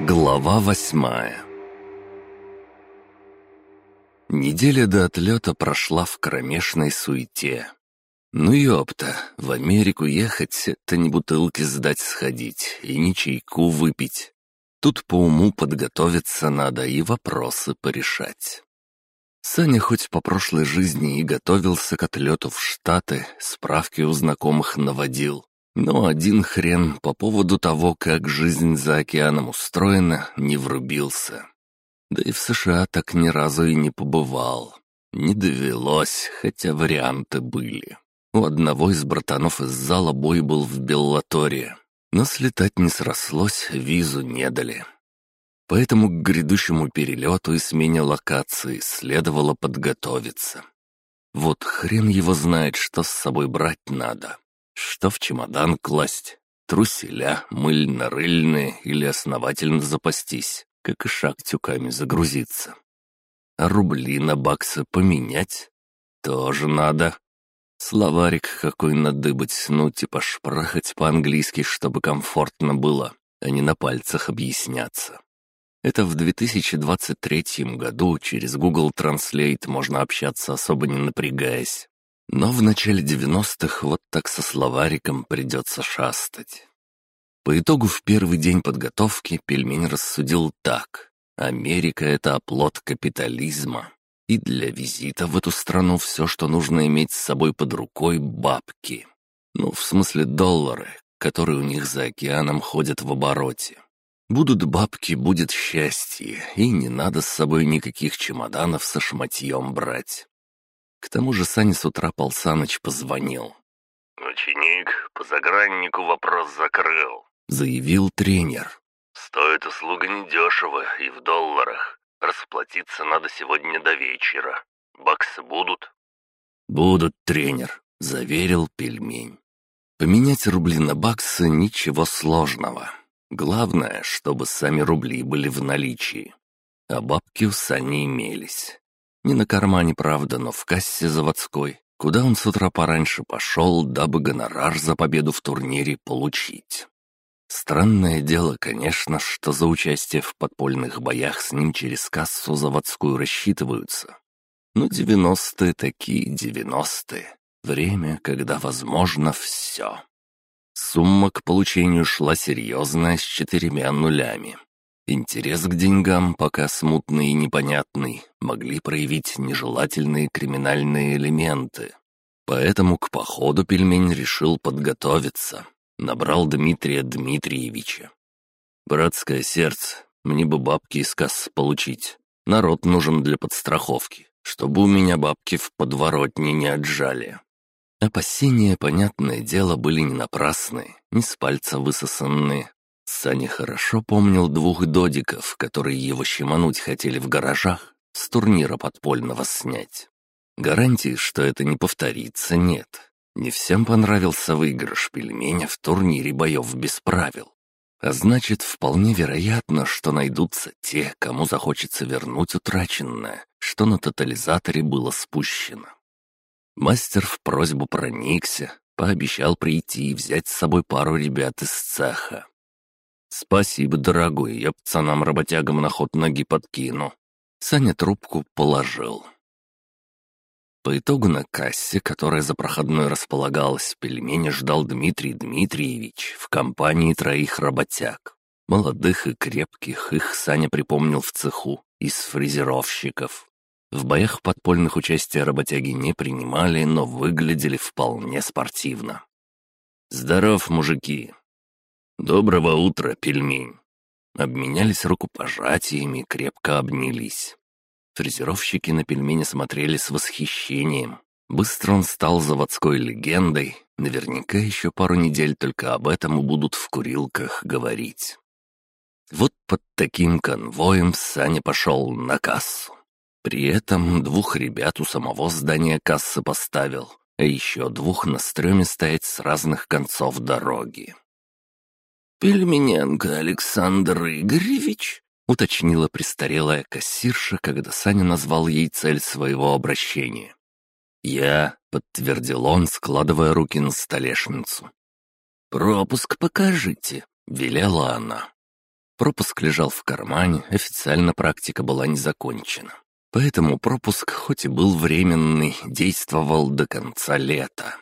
Глава восьмая Неделя до отлета прошла в кромешной суете. Ну ёпта, в Америку ехать — это не бутылки сдать сходить и не чайку выпить. Тут по уму подготовиться надо и вопросы порешать. Саня хоть по прошлой жизни и готовился к отлету в Штаты, справки у знакомых наводил, но один хрен по поводу того, как жизнь за океаном устроена, не врубился. Да и в США так ни разу и не побывал. Не довелось, хотя варианты были. У одного из братанов из зала бой был в Беллаторе, но слетать не срослось, визу не дали. Поэтому к грядущему перелету и смене локации следовало подготовиться. Вот хрен его знает, что с собой брать надо. Что в чемодан класть? Труселя, мыльно-рыльные или основательно запастись, как и шаг тюками загрузиться. А рубли на баксы поменять? Тоже надо. Словарик какой надыбать, ну типа шпрахать по-английски, чтобы комфортно было, а не на пальцах объясняться. Это в 2023 году через Google Translate можно общаться, особо не напрягаясь. Но в начале 90-х вот так со словариком придется шастать. По итогу в первый день подготовки пельмень рассудил так. Америка — это оплот капитализма. И для визита в эту страну все, что нужно иметь с собой под рукой — бабки. Ну, в смысле доллары, которые у них за океаном ходят в обороте. Будут бабки, будет счастье, и не надо с собой никаких чемоданов со шматьем брать. К тому же Сане с утра Пал Саныч позвонил. «Ученик по заграннику вопрос закрыл», — заявил тренер. «Стоит услуга недешево и в долларах. Расплатиться надо сегодня до вечера. Баксы будут?» «Будут, тренер», — заверил пельмень. «Поменять рубли на баксы — ничего сложного. Главное, чтобы сами рубли были в наличии. А бабки у Сани имелись. Не на кармане, правда, но в кассе заводской, куда он с утра пораньше пошел, дабы гонорар за победу в турнире получить. Странное дело, конечно, что за участие в подпольных боях с ним через кассу заводскую рассчитываются. Но девяностые такие девяностые. Время, когда возможно все. Сумма к получению шла серьезная с четырьмя нулями. Интерес к деньгам, пока смутный и непонятный, могли проявить нежелательные криминальные элементы. Поэтому к походу пельмень решил подготовиться. Набрал Дмитрия Дмитриевича. «Братское сердце, мне бы бабки из касс получить. Народ нужен для подстраховки, чтобы у меня бабки в подворотне не отжали». Опасения, понятное дело, были не напрасны, не с пальца высосанные, Саня хорошо помнил двух додиков, которые его щемануть хотели в гаражах, с турнира подпольного снять. Гарантии, что это не повторится, нет. Не всем понравился выигрыш пельменя в турнире боев без правил. А значит, вполне вероятно, что найдутся те, кому захочется вернуть утраченное, что на тотализаторе было спущено. Мастер в просьбу проникся, пообещал прийти и взять с собой пару ребят из цеха. «Спасибо, дорогой, я пацанам-работягам на ход ноги подкину». Саня трубку положил. По итогу на кассе, которая за проходной располагалась, пельмени ждал Дмитрий Дмитриевич в компании троих работяг. Молодых и крепких их Саня припомнил в цеху, из фрезеровщиков. В боях подпольных участия работяги не принимали, но выглядели вполне спортивно. «Здоров, мужики!» «Доброго утра, пельмень!» Обменялись рукопожатиями, крепко обнялись. Фрезеровщики на пельмени смотрели с восхищением. Быстро он стал заводской легендой. Наверняка еще пару недель только об этом и будут в курилках говорить. Вот под таким конвоем Саня пошел на кассу. При этом двух ребят у самого здания кассы поставил, а еще двух на стреме стоять с разных концов дороги. «Пельмененко Александр Игоревич?» — уточнила престарелая кассирша, когда Саня назвал ей цель своего обращения. «Я», — подтвердил он, складывая руки на столешницу. «Пропуск покажите», — велела она. Пропуск лежал в кармане, официально практика была не закончена. Поэтому пропуск, хоть и был временный, действовал до конца лета.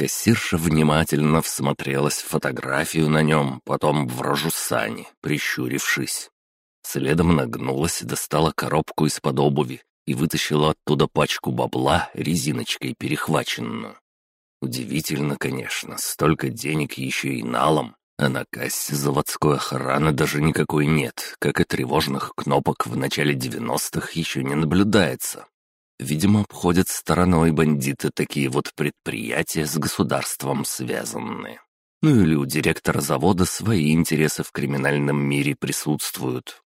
Кассирша внимательно всмотрелась в фотографию на нем, потом в рожу Сани, прищурившись. Следом нагнулась, достала коробку из-под обуви и вытащила оттуда пачку бабла, резиночкой перехваченную. Удивительно, конечно, столько денег еще и налом, а на кассе заводской охраны даже никакой нет, как и тревожных кнопок в начале 90-х еще не наблюдается. Видимо, обходят стороной бандиты такие вот предприятия с государством связанные. Ну или у директора завода свои интересы в криминальном мире присутствуют.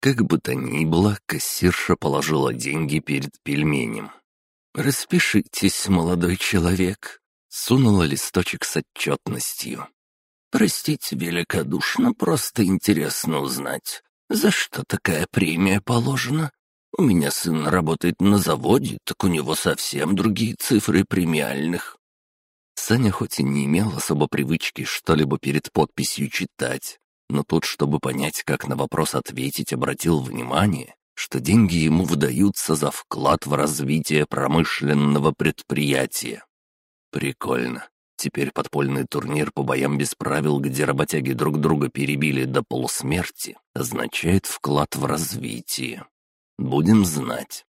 Как бы то ни было, кассирша положила деньги перед пельменем. «Распишитесь, молодой человек», — сунула листочек с отчетностью. «Простите великодушно, просто интересно узнать, за что такая премия положена? У меня сын работает на заводе, так у него совсем другие цифры премиальных». Саня хоть и не имел особо привычки что-либо перед подписью читать, но тут, чтобы понять, как на вопрос ответить, обратил внимание, что деньги ему выдаются за вклад в развитие промышленного предприятия. Прикольно. Теперь подпольный турнир по боям без правил, где работяги друг друга перебили до полусмерти, означает вклад в развитие. Будем знать.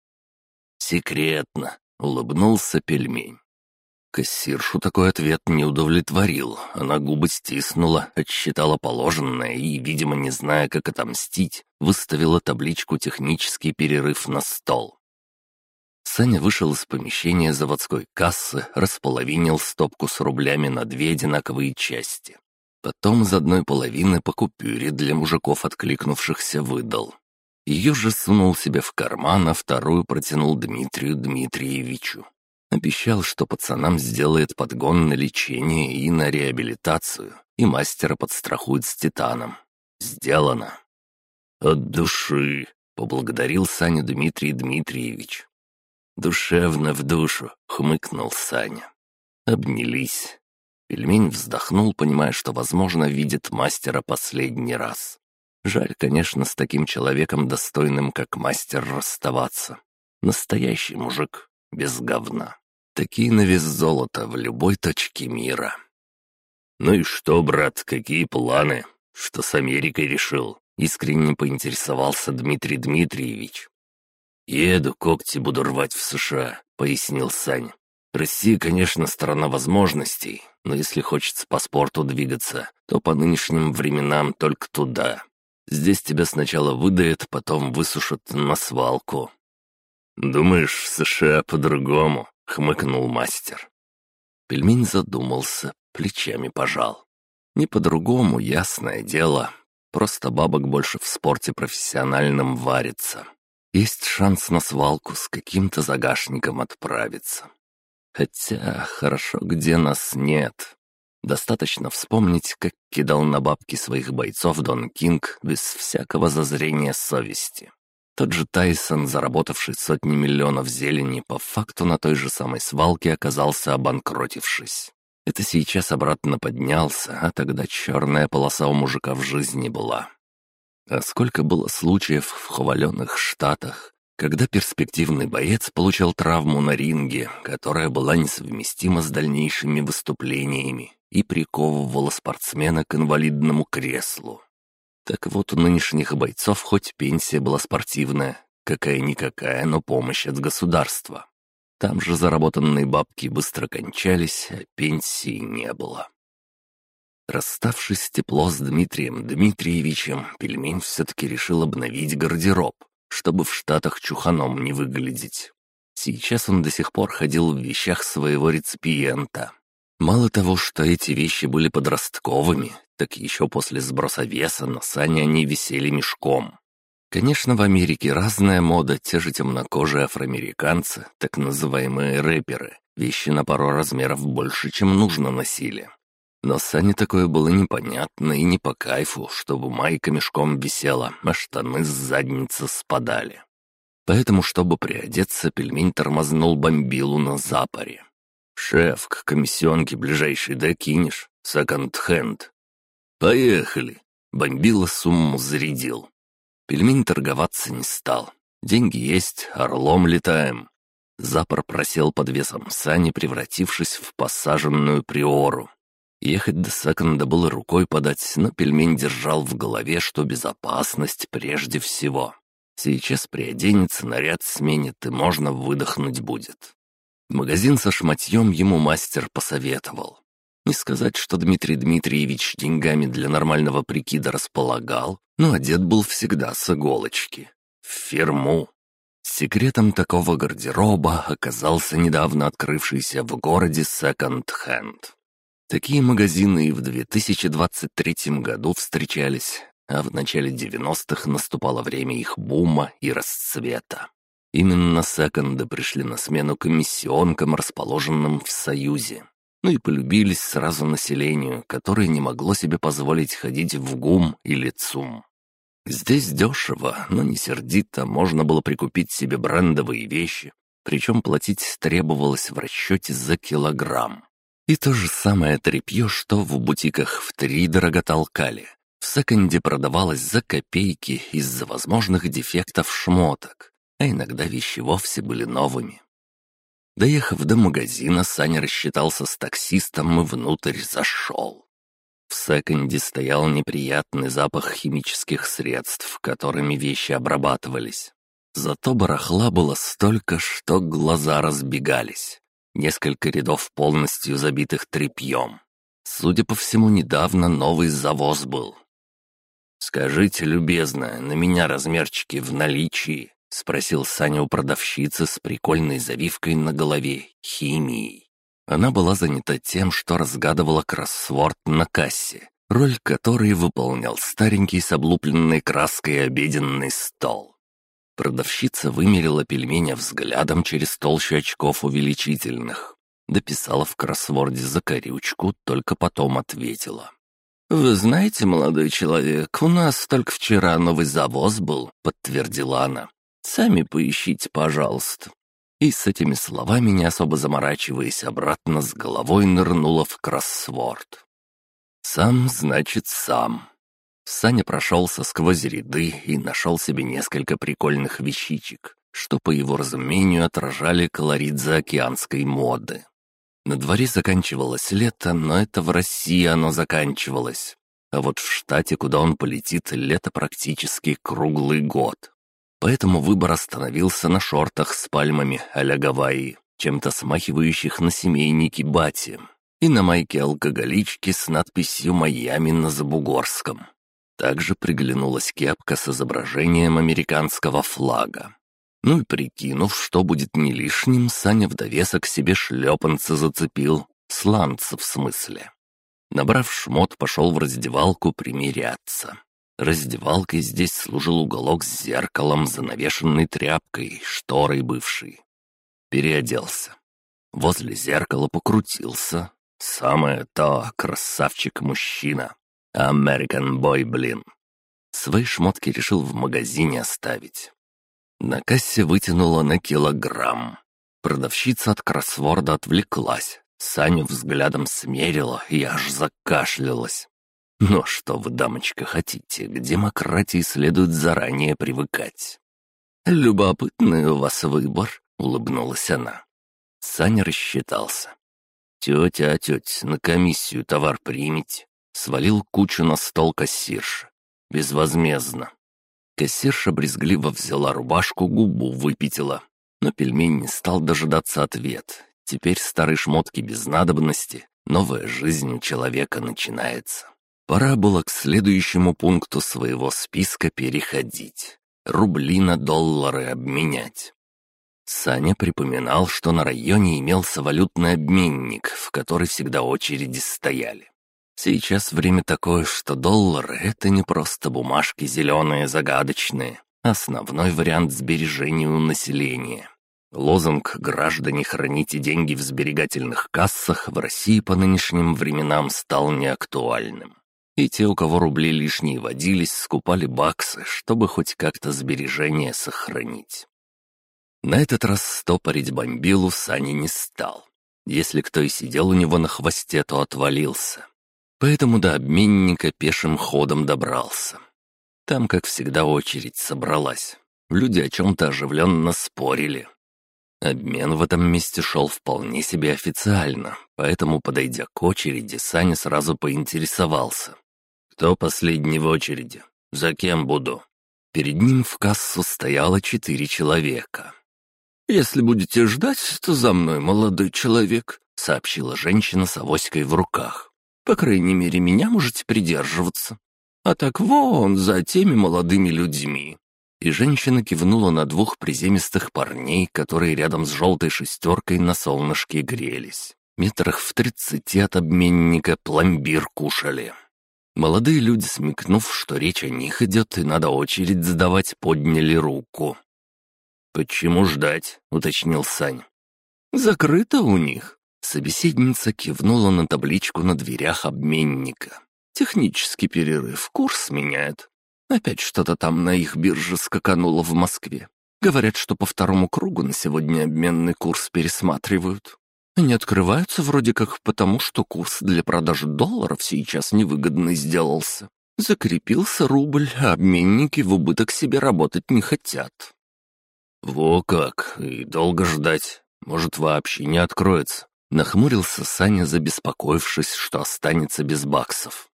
Секретно, улыбнулся пельмень. Кассиршу такой ответ не удовлетворил. Она губы стиснула, отсчитала положенное и, видимо, не зная, как отомстить, выставила табличку «Технический перерыв» на стол. Саня вышел из помещения заводской кассы, располовинил стопку с рублями на две одинаковые части. Потом из одной половины по купюре для мужиков откликнувшихся выдал. Ее же сунул себе в карман, а вторую протянул Дмитрию Дмитриевичу. Обещал, что пацанам сделает подгон на лечение и на реабилитацию, и мастера подстрахует с титаном. Сделано. «От души!» — поблагодарил Саня Дмитрий Дмитриевич. «Душевно в душу!» — хмыкнул Саня. Обнялись. Пельмень вздохнул, понимая, что, возможно, видит мастера последний раз. Жаль, конечно, с таким человеком, достойным как мастер, расставаться. Настоящий мужик, без говна. Такие на вес золота в любой точке мира. «Ну и что, брат, какие планы? Что с Америкой решил?» Искренне поинтересовался Дмитрий Дмитриевич. «Еду, когти буду рвать в США», — пояснил Саня. «Россия, конечно, страна возможностей, но если хочется по спорту двигаться, то по нынешним временам только туда. Здесь тебя сначала выдают, потом высушат на свалку. «Думаешь, в США по-другому?» — хмыкнул мастер. Пельмень задумался, плечами пожал. Не по-другому, ясное дело. Просто бабок больше в спорте профессиональном варится. Есть шанс на свалку с каким-то загашником отправиться. Хотя хорошо, где нас нет. Достаточно вспомнить, как кидал на бабки своих бойцов Дон Кинг без всякого зазрения совести. Тот же Тайсон, заработавший сотни миллионов зелени, по факту на той же самой свалке оказался обанкротившись. Это сейчас обратно поднялся, а тогда черная полоса у мужика в жизни была. А сколько было случаев в хваленных штатах, когда перспективный боец получал травму на ринге, которая была несовместима с дальнейшими выступлениями и приковывала спортсмена к инвалидному креслу. Так вот, у нынешних бойцов хоть пенсия была спортивная, какая-никакая, но помощь от государства. Там же заработанные бабки быстро кончались, а пенсии не было. Расставшись тепло с Дмитрием Дмитриевичем, пельмень все-таки решил обновить гардероб, чтобы в Штатах чуханом не выглядеть. Сейчас он до сих пор ходил в вещах своего реципиента. Мало того, что эти вещи были подростковыми, так еще после сброса веса на сане они висели мешком. Конечно, в Америке разная мода, те же темнокожие афроамериканцы, так называемые рэперы, вещи на пару размеров больше, чем нужно носили. Но Сане такое было непонятно и не по кайфу, чтобы майка мешком висела, а штаны с задницы спадали. Поэтому, чтобы приодеться, пельмень тормознул бомбилу на запоре. «Шеф, к комиссионке ближайшей докинешь? Секонд-хенд. «Поехали!» Бомбила сумму зарядил. Пельмень торговаться не стал. Деньги есть, орлом летаем. Запор просел под весом сани, превратившись в посаженную приору. Ехать до секонда было рукой подать, но пельмень держал в голове, что безопасность прежде всего. Сейчас приоденется, наряд сменит, и можно выдохнуть будет. Магазин со шматьем ему мастер посоветовал. Не сказать, что Дмитрий Дмитриевич деньгами для нормального прикида располагал, но одет был всегда с иголочки. В фирму. Секретом такого гардероба оказался недавно открывшийся в городе секонд-хенд. Такие магазины и в 2023 году встречались, а в начале 90-х наступало время их бума и расцвета. Именно секонды пришли на смену комиссионкам, расположенным в Союзе. Ну и полюбились сразу населению, которое не могло себе позволить ходить в ГУМ или ЦУМ. Здесь дешево, но не сердито, можно было прикупить себе брендовые вещи, причем платить требовалось в расчете за килограмм. И то же самое тряпье, что в бутиках в три дорого толкали, в секонде продавалось за копейки из-за возможных дефектов шмоток, а иногда вещи вовсе были новыми. Доехав до магазина, Саня рассчитался с таксистом и внутрь зашел. В секонде стоял неприятный запах химических средств, которыми вещи обрабатывались. Зато барахла было столько, что глаза разбегались. Несколько рядов полностью забитых тряпьем. Судя по всему, недавно новый завоз был. «Скажите, любезно, на меня размерчики в наличии?» — спросил Саня у продавщицы с прикольной завивкой на голове, химией. Она была занята тем, что разгадывала кроссворд на кассе, роль которой выполнял старенький с облупленной краской обеденный стол. Продавщица вымерила пельменя взглядом через толщу очков увеличительных. Дописала в кроссворде закорючку, только потом ответила. «Вы знаете, молодой человек, у нас только вчера новый завоз был», — подтвердила она. «Сами поищите, пожалуйста и с этими словами, не особо заморачиваясь, обратно с головой нырнула в кроссворд. «Сам, значит, сам». Саня прошелся сквозь ряды и нашел себе несколько прикольных вещичек, что, по его разумению, отражали колорит заокеанской моды. На дворе заканчивалось лето, но это в России оно заканчивалось. А вот в штате, куда он полетит, лето практически круглый год. Поэтому выбор остановился на шортах с пальмами а-ля Гавайи, чем-то смахивающих на семейники Бати, и на майке алкоголички с надписью «Майами» на Забугорском. Также приглянулась кепка с изображением американского флага. Ну и прикинув, что будет не лишним, Саня в довесок себе шлепанцы зацепил, сланцы в смысле. Набрав шмот, пошел в раздевалку примиряться. Раздевалкой здесь служил уголок с зеркалом, занавешенной тряпкой, шторой бывшей. Переоделся. Возле зеркала покрутился. Самое то, красавчик-мужчина. American бой, блин. Свои шмотки решил в магазине оставить. На кассе вытянула на килограмм. Продавщица от кроссворда отвлеклась. Саню взглядом смерила и аж закашлялась. Но что вы, дамочка, хотите, к демократии следует заранее привыкать. «Любопытный у вас выбор», — улыбнулась она. Саня рассчитался. «Тетя, тетя, на комиссию товар примите». Свалил кучу на стол кассирша. Безвозмездно. Кассирша брезгливо взяла рубашку, губу выпятила. Но пельмень не стал дожидаться ответ. Теперь старые шмотки без надобности. Новая жизнь у человека начинается. Пора было к следующему пункту своего списка переходить. Рубли на доллары обменять. Саня припоминал, что на районе имелся валютный обменник, в который всегда очереди стояли. Сейчас время такое, что доллары — это не просто бумажки зеленые, загадочные, основной вариант сбережения у населения. Лозунг «Граждане, храните деньги в сберегательных кассах» в России по нынешним временам стал неактуальным. И те, у кого рубли лишние водились, скупали баксы, чтобы хоть как-то сбережения сохранить. На этот раз стопорить бомбилу Сани не стал. Если кто и сидел у него на хвосте, то отвалился. поэтому до обменника пешим ходом добрался. Там, как всегда, очередь собралась. Люди о чем-то оживленно спорили. Обмен в этом месте шел вполне себе официально, поэтому, подойдя к очереди, Саня сразу поинтересовался. «Кто последний в очереди? За кем буду?» Перед ним в кассу стояло четыре человека. «Если будете ждать, то за мной, молодой человек», — сообщила женщина с авоськой в руках. «По крайней мере, меня можете придерживаться. А так вон, за теми молодыми людьми». И женщина кивнула на двух приземистых парней, которые рядом с желтой шестеркой на солнышке грелись. Метрах в тридцати от обменника пломбир кушали. Молодые люди, смекнув, что речь о них идет и надо очередь сдавать, подняли руку. «Почему ждать?» — уточнил Сань. «Закрыто у них». Собеседница кивнула на табличку на дверях обменника. «Технический перерыв, курс меняет. Опять что-то там на их бирже скакануло в Москве. Говорят, что по второму кругу на сегодня обменный курс пересматривают. Они открываются вроде как потому, что курс для продажи долларов сейчас невыгодный сделался. Закрепился рубль, а обменники в убыток себе работать не хотят. «Во как! И долго ждать. Может, вообще не откроется?» Нахмурился Саня, забеспокоившись, что останется без баксов.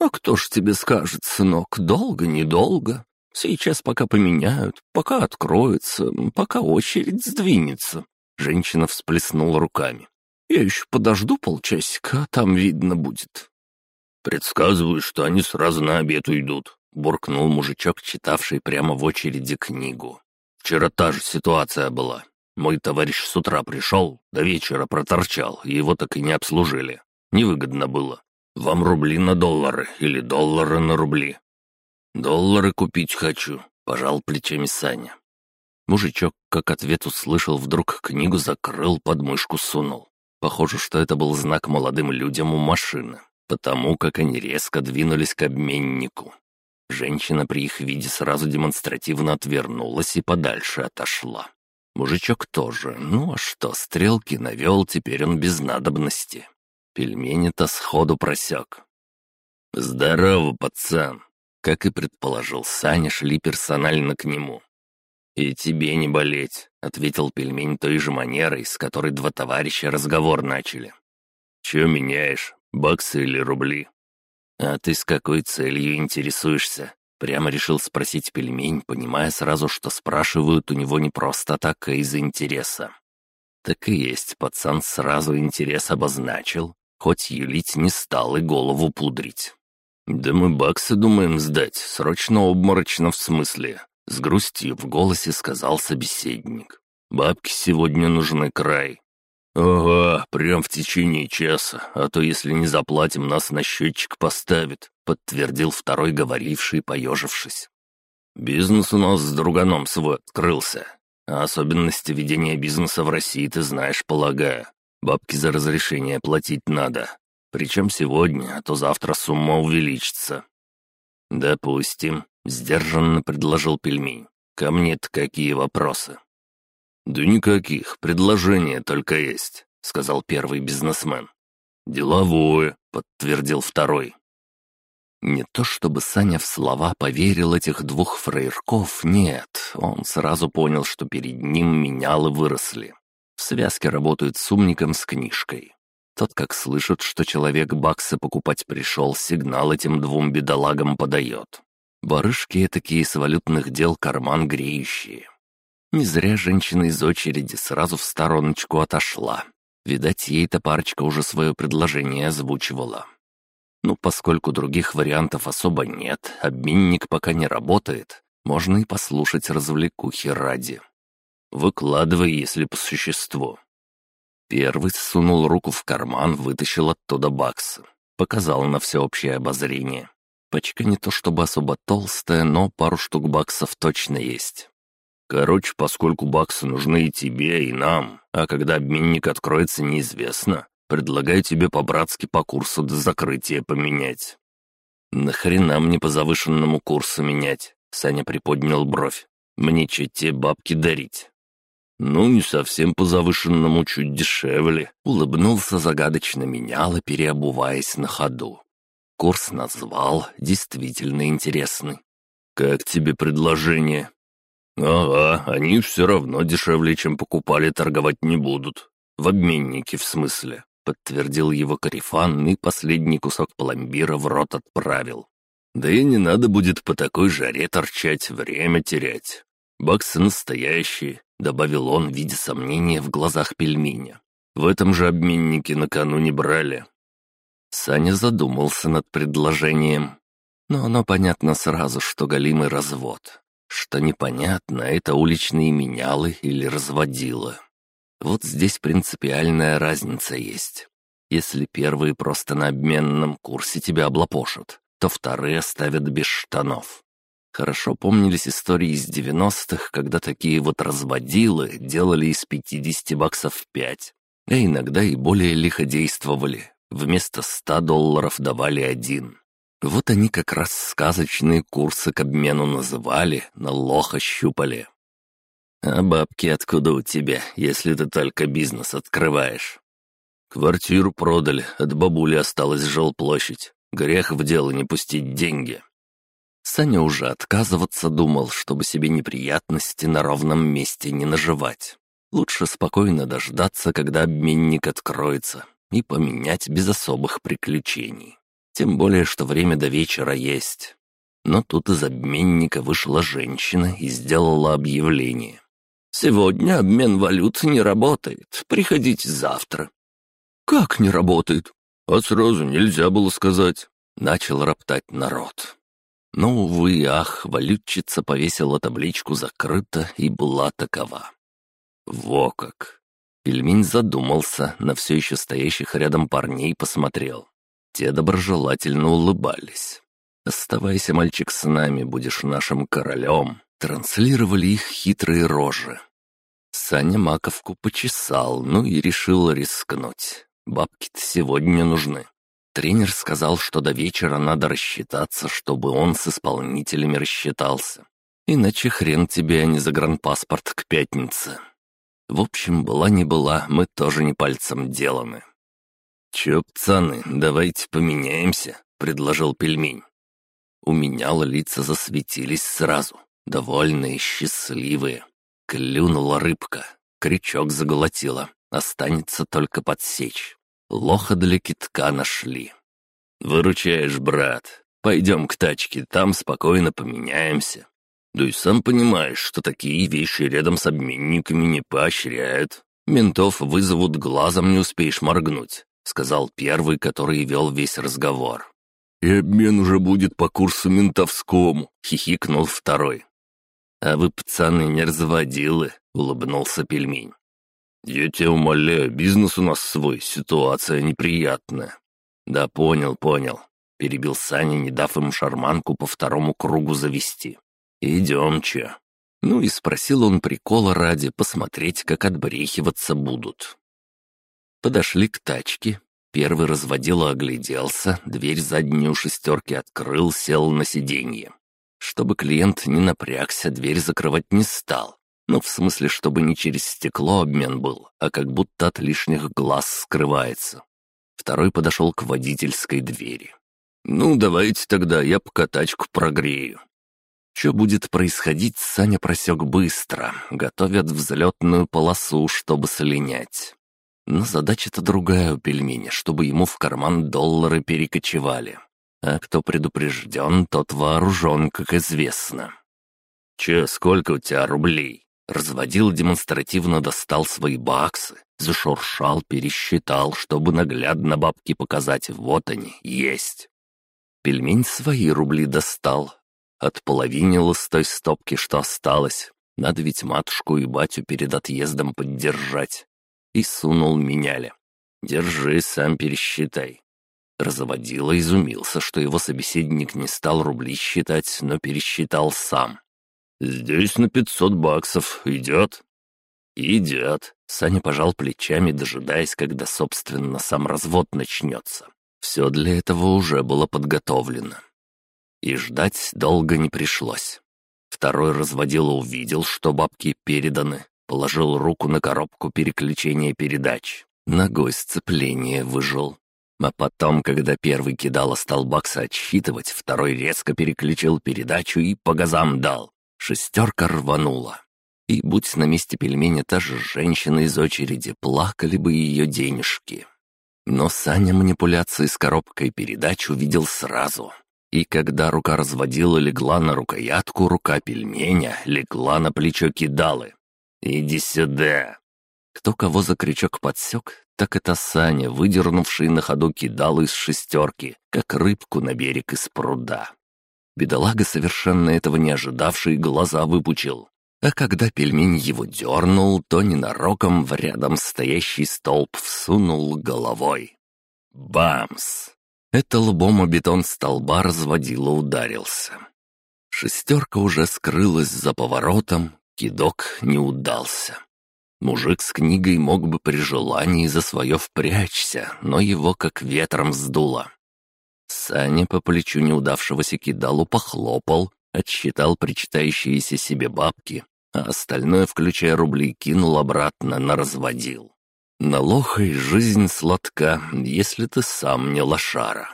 «А кто ж тебе скажет, сынок, долго-недолго? Сейчас пока поменяют, пока откроется, пока очередь сдвинется. Женщина всплеснула руками. «Я еще подожду полчасика, а там видно будет». «Предсказываю, что они сразу на обед уйдут», — буркнул мужичок, читавший прямо в очереди книгу. «Вчера та же ситуация была. Мой товарищ с утра пришел, до вечера проторчал, его так и не обслужили. Невыгодно было. Вам рубли на доллары или доллары на рубли?» «Доллары купить хочу», — пожал плечами Саня. Мужичок, как ответ услышал, вдруг книгу закрыл, под мышку сунул. Похоже, что это был знак молодым людям у машины, потому как они резко двинулись к обменнику. Женщина при их виде сразу демонстративно отвернулась и подальше отошла. Мужичок тоже, ну а что, стрелки навел, теперь он без надобности. Пельмени-то сходу просек. «Здорово, пацан!» Как и предположил Саня, шли персонально к нему. «И тебе не болеть», — ответил пельмень той же манерой, с которой два товарища разговор начали. «Чё меняешь, баксы или рубли?» «А ты с какой целью интересуешься?» Прямо решил спросить пельмень, понимая сразу, что спрашивают у него не просто так, а из интереса. Так и есть, пацан сразу интерес обозначил, хоть юлить не стал и голову пудрить. «Да мы баксы думаем сдать, срочно-обморочно в смысле. С грустью в голосе сказал собеседник. «Бабки сегодня нужны край». «Ага, прям в течение часа, а то если не заплатим, нас на счетчик поставят», подтвердил второй говоривший, поежившись. «Бизнес у нас с друганом свой открылся. А особенности ведения бизнеса в России ты знаешь, полагаю. Бабки за разрешение платить надо. Причем сегодня, а то завтра сумма увеличится». «Допустим», — сдержанно предложил пельмень. «Ко мне-то какие вопросы?» «Да никаких, предложения только есть», — сказал первый бизнесмен. «Деловое», — подтвердил второй. Не то чтобы Саня в слова поверил этих двух фраерков, нет, он сразу понял, что перед ним менялы выросли. В связке работают с умником с книжкой. Тот, как слышит, что человек баксы покупать пришел, сигнал этим двум бедолагам подает. Барышки такие с валютных дел карман греющие. Не зря женщина из очереди сразу в стороночку отошла. Видать, ей-то парочка уже свое предложение озвучивала. Ну, поскольку других вариантов особо нет, обменник пока не работает, можно и послушать развлекухи ради. Выкладывай, если по существу. Первый сунул руку в карман, вытащил оттуда баксы. Показал на всеобщее обозрение. Пачка не то чтобы особо толстая, но пару штук баксов точно есть. Короче, поскольку баксы нужны и тебе, и нам, а когда обменник откроется, неизвестно, предлагаю тебе по-братски по курсу до закрытия поменять». «Нахрена мне по завышенному курсу менять?» Саня приподнял бровь. «Мне че те бабки дарить?» «Ну, не совсем по завышенному, чуть дешевле», — улыбнулся загадочно менял, переобуваясь на ходу. Курс назвал, действительно интересный. «Как тебе предложение?» «Ага, они все равно дешевле, чем покупали, торговать не будут. В обменнике, в смысле», — подтвердил его Карифан и последний кусок пломбира в рот отправил. «Да и не надо будет по такой жаре торчать, время терять. Баксы настоящие, — добавил он, видя сомнения в глазах пельменя. «В этом же обменнике накануне брали». Саня задумался над предложением. Но оно понятно сразу, что галимый развод. Что непонятно, это уличные менялы или разводилы. Вот здесь принципиальная разница есть. Если первые просто на обменном курсе тебя облапошат, то вторые оставят без штанов. Хорошо помнились истории из 90-х, когда такие вот разводилы делали из 50 баксов 5, а иногда и более лихо действовали. Вместо 100 долларов давали один. Вот они как раз сказочные курсы к обмену называли, на лоха щупали. «А бабки откуда у тебя, если ты только бизнес открываешь?» «Квартиру продали, от бабули осталась жилплощадь. Грех в дело не пустить деньги», Саня уже отказываться думал, чтобы себе неприятности на ровном месте не наживать. Лучше спокойно дождаться, когда обменник откроется, и поменять без особых приключений. Тем более, что время до вечера есть. Но тут из обменника вышла женщина и сделала объявление. «Сегодня обмен валют не работает. Приходите завтра». «Как не работает?» «А сразу нельзя было сказать», — начал роптать народ. Но, увы, ах, валютчица повесила табличку «Закрыто» и была такова. Во как! Пельмень задумался, на все еще стоящих рядом парней посмотрел. Те доброжелательно улыбались. «Оставайся, мальчик, с нами, будешь нашим королем», транслировали их хитрые рожи. Саня маковку почесал, ну и решил рискнуть. Бабки-то сегодня нужны. Тренер сказал, что до вечера надо рассчитаться, чтобы он с исполнителями рассчитался. Иначе хрен тебе, а не загранпаспорт к пятнице. В общем, была не была, мы тоже не пальцем деланы. «Чё, пацаны, давайте поменяемся», — предложил пельмень. У меня лица засветились сразу, довольные, счастливые. Клюнула рыбка, крючок заголотила, останется только подсечь. Лоха для китка нашли. «Выручаешь, брат. Пойдем к тачке, там спокойно поменяемся. Да и сам понимаешь, что такие вещи рядом с обменниками не поощряют. Ментов вызовут, глазом не успеешь моргнуть», — сказал первый, который вел весь разговор. «И обмен уже будет по курсу ментовскому», — хихикнул второй. «А вы, пацаны, не разводилы», — улыбнулся пельмень. «Я тебя умоляю, бизнес у нас свой, ситуация неприятная». «Да понял, понял», — перебил Саня, не дав им шарманку по второму кругу завести. «Идем, че». Ну и спросил он прикола ради посмотреть, как отбрехиваться будут. Подошли к тачке. Первый разводила огляделся, дверь заднюю шестерки открыл, сел на сиденье. Чтобы клиент не напрягся, дверь закрывать не стал. Ну, в смысле, чтобы не через стекло обмен был, а как будто от лишних глаз скрывается. Второй подошел к водительской двери. «Ну, давайте тогда я пока тачку прогрею». Что будет происходить, Саня просек быстро. Готовят взлетную полосу, чтобы слинять. Но задача-то другая у пельмени, чтобы ему в карман доллары перекочевали. А кто предупрежден, тот вооружен, как известно. «Че, сколько у тебя рублей?» Разводил демонстративно достал свои баксы, зашуршал, пересчитал, чтобы наглядно бабки показать. Вот они, есть. Пельмень свои рубли достал. Отполовинил из той стопки, что осталось. Надо ведь матушку и батю перед отъездом поддержать. И сунул меняли. Держи, сам пересчитай. Разводила изумился, что его собеседник не стал рубли считать, но пересчитал сам. «Здесь на пятьсот баксов. Идет?» «Идет». Саня пожал плечами, дожидаясь, когда, собственно, сам развод начнется. Все для этого уже было подготовлено. И ждать долго не пришлось. Второй разводило увидел, что бабки переданы, положил руку на коробку переключения передач. Ногой сцепление выжил. А потом, когда первый кидал столбакса отсчитывать, второй резко переключил передачу и по газам дал. Шестерка рванула. И будь на месте пельменя та же женщина из очереди, плакали бы ее денежки. Но Саня манипуляции с коробкой передач увидел сразу. И когда рука разводила легла на рукоятку, рука пельменя легла на плечо кидалы. «Иди сюда!» Кто кого за крючок подсек, так это Саня, выдернувший на ходу кидал из шестерки, как рыбку на берег из пруда. Бедолага, совершенно этого не ожидавший, глаза выпучил. А когда пельмень его дернул, то ненароком в рядом стоящий столб всунул головой. Бамс! Это лбом о бетон столба разводило ударился. Шестерка уже скрылась за поворотом, кидок не удался. Мужик с книгой мог бы при желании за свое впрячься, но его как ветром сдуло. Саня по плечу неудавшегося кидалу похлопал, отсчитал причитающиеся себе бабки, а остальное, включая рубли, кинул обратно на разводил. На лохой жизнь сладка, если ты сам не лошара.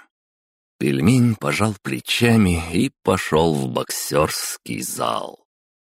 Пельмень пожал плечами и пошел в боксерский зал.